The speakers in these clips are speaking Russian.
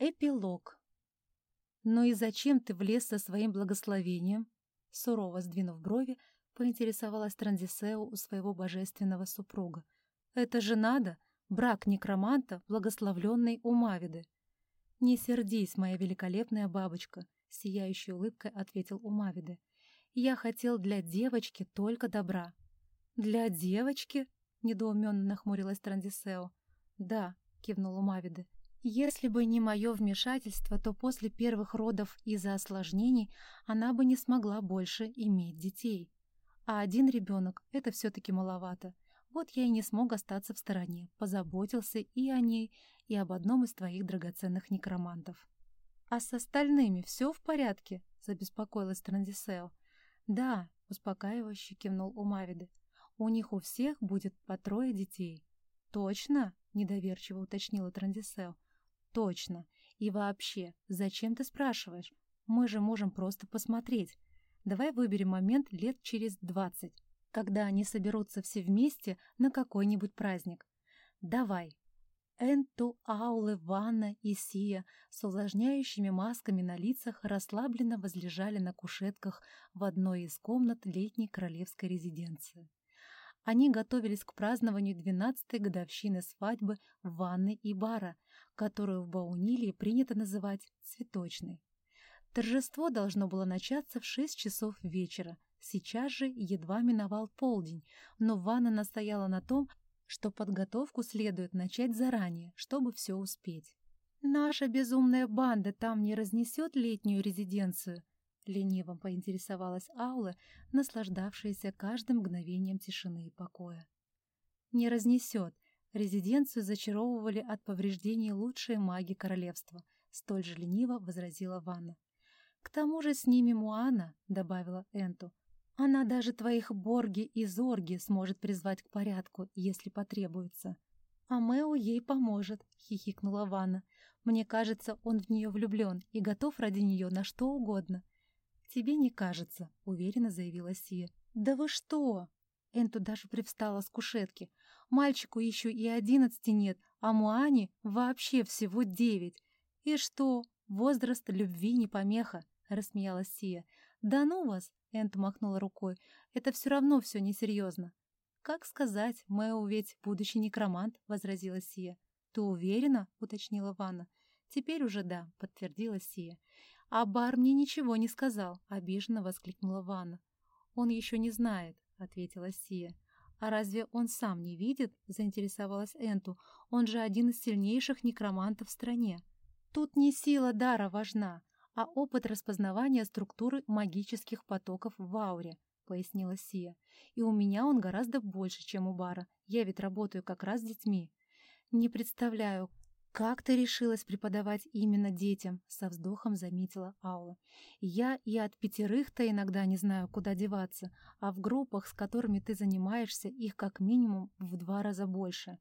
Эпилог. «Ну и зачем ты влез со своим благословением?» Сурово сдвинув брови, поинтересовалась Трандисео у своего божественного супруга. «Это же надо! Брак некроманта, благословленный у Мавиды!» «Не сердись, моя великолепная бабочка!» — сияющей улыбкой ответил Умавиды. «Я хотел для девочки только добра». «Для девочки?» — недоуменно нахмурилась Трандисео. «Да», — кивнул Умавиды. Если бы не мое вмешательство, то после первых родов из-за осложнений она бы не смогла больше иметь детей. А один ребенок — это все-таки маловато. Вот я и не смог остаться в стороне, позаботился и о ней, и об одном из твоих драгоценных некромантов. «А с остальными все в порядке?» — забеспокоилась Транзисео. «Да», — успокаивающе кивнул Умавиды. «У них у всех будет по трое детей». «Точно?» — недоверчиво уточнила Трандисео. Точно. И вообще, зачем ты спрашиваешь? Мы же можем просто посмотреть. Давай выберем момент лет через двадцать, когда они соберутся все вместе на какой-нибудь праздник. Давай. Энту, Аулы, Ванна и Сия с увлажняющими масками на лицах расслабленно возлежали на кушетках в одной из комнат летней королевской резиденции. Они готовились к празднованию двенадцатой годовщины свадьбы Ванны и Бара, которую в Баунилии принято называть «цветочной». Торжество должно было начаться в шесть часов вечера. Сейчас же едва миновал полдень, но Ванна настояла на том, что подготовку следует начать заранее, чтобы все успеть. «Наша безумная банда там не разнесет летнюю резиденцию?» Лениво поинтересовалась Аула, наслаждавшаяся каждым мгновением тишины и покоя. «Не разнесет», Резиденцию зачаровывали от повреждений лучшие маги королевства, столь же лениво возразила Ванна. «К тому же с ними Муана», — добавила Энту. «Она даже твоих Борги и Зорги сможет призвать к порядку, если потребуется». «А Мэу ей поможет», — хихикнула Ванна. «Мне кажется, он в нее влюблен и готов ради нее на что угодно». «Тебе не кажется», — уверенно заявила Сия. «Да вы что?» Энту даже привстала с кушетки. Мальчику еще и одиннадцати нет, а Муане вообще всего девять. И что, возраст любви не помеха, рассмеялась Сия. Да ну вас, Энт махнула рукой, это все равно все несерьезно. Как сказать, Мэу ведь будущий некромант, возразила Сия. Ты уверена? уточнила Ванна. Теперь уже да, подтвердила Сия. А Бар мне ничего не сказал, обиженно воскликнула Ванна. Он еще не знает, ответила Сия. «А разве он сам не видит?» — заинтересовалась Энту. «Он же один из сильнейших некромантов в стране». «Тут не сила дара важна, а опыт распознавания структуры магических потоков в ауре», — пояснила Сия. «И у меня он гораздо больше, чем у Бара. Я ведь работаю как раз с детьми. Не представляю, «Как ты решилась преподавать именно детям?» — со вздохом заметила Аула. «Я и от пятерых-то иногда не знаю, куда деваться, а в группах, с которыми ты занимаешься, их как минимум в два раза больше.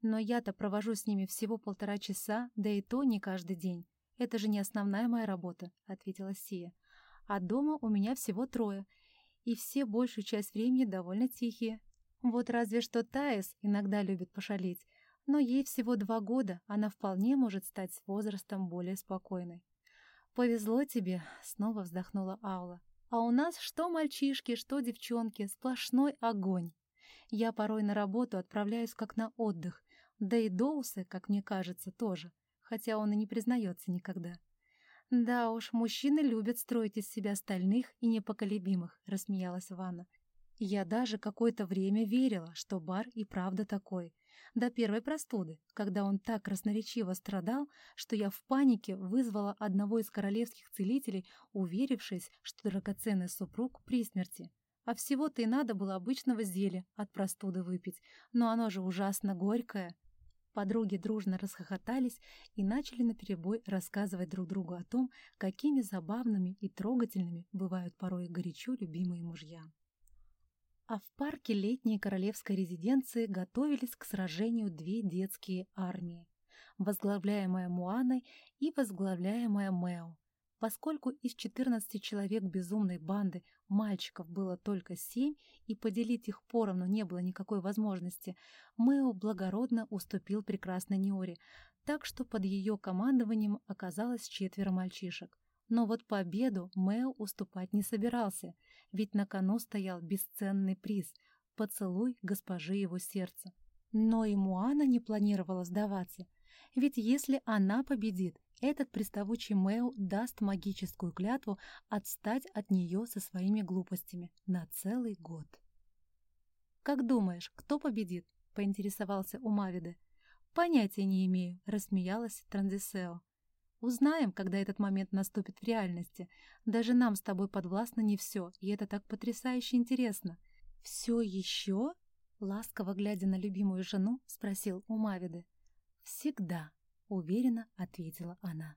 Но я-то провожу с ними всего полтора часа, да и то не каждый день. Это же не основная моя работа», — ответила Сия. «А дома у меня всего трое, и все большую часть времени довольно тихие. Вот разве что Таис иногда любит пошалить, но ей всего два года, она вполне может стать с возрастом более спокойной. «Повезло тебе», — снова вздохнула Аула. «А у нас что мальчишки, что девчонки, сплошной огонь. Я порой на работу отправляюсь как на отдых, да и Доусы, как мне кажется, тоже, хотя он и не признается никогда». «Да уж, мужчины любят строить из себя стальных и непоколебимых», — рассмеялась Ванна. «Я даже какое-то время верила, что бар и правда такой, до первой простуды, когда он так красноречиво страдал, что я в панике вызвала одного из королевских целителей, уверившись, что драгоценный супруг при смерти. А всего-то и надо было обычного зелья от простуды выпить, но оно же ужасно горькое. Подруги дружно расхохотались и начали наперебой рассказывать друг другу о том, какими забавными и трогательными бывают порой горячо любимые мужья. А в парке летней королевской резиденции готовились к сражению две детские армии, возглавляемая Муаной и возглавляемая Мэо. Поскольку из 14 человек безумной банды мальчиков было только семь, и поделить их поровну не было никакой возможности, Мэо благородно уступил прекрасной Неоре, так что под ее командованием оказалось четверо мальчишек. Но вот победу Мэо уступать не собирался, ведь на кону стоял бесценный приз — поцелуй госпожи его сердца. Но и Муана не планировала сдаваться, ведь если она победит, этот приставучий Мэу даст магическую клятву отстать от нее со своими глупостями на целый год. «Как думаешь, кто победит?» — поинтересовался у Мавиды. «Понятия не имею», — рассмеялась Транзисео. «Узнаем, когда этот момент наступит в реальности. Даже нам с тобой подвластно не все, и это так потрясающе интересно». «Все еще?» — ласково глядя на любимую жену, спросил у Мавиды. «Всегда», — уверенно ответила она.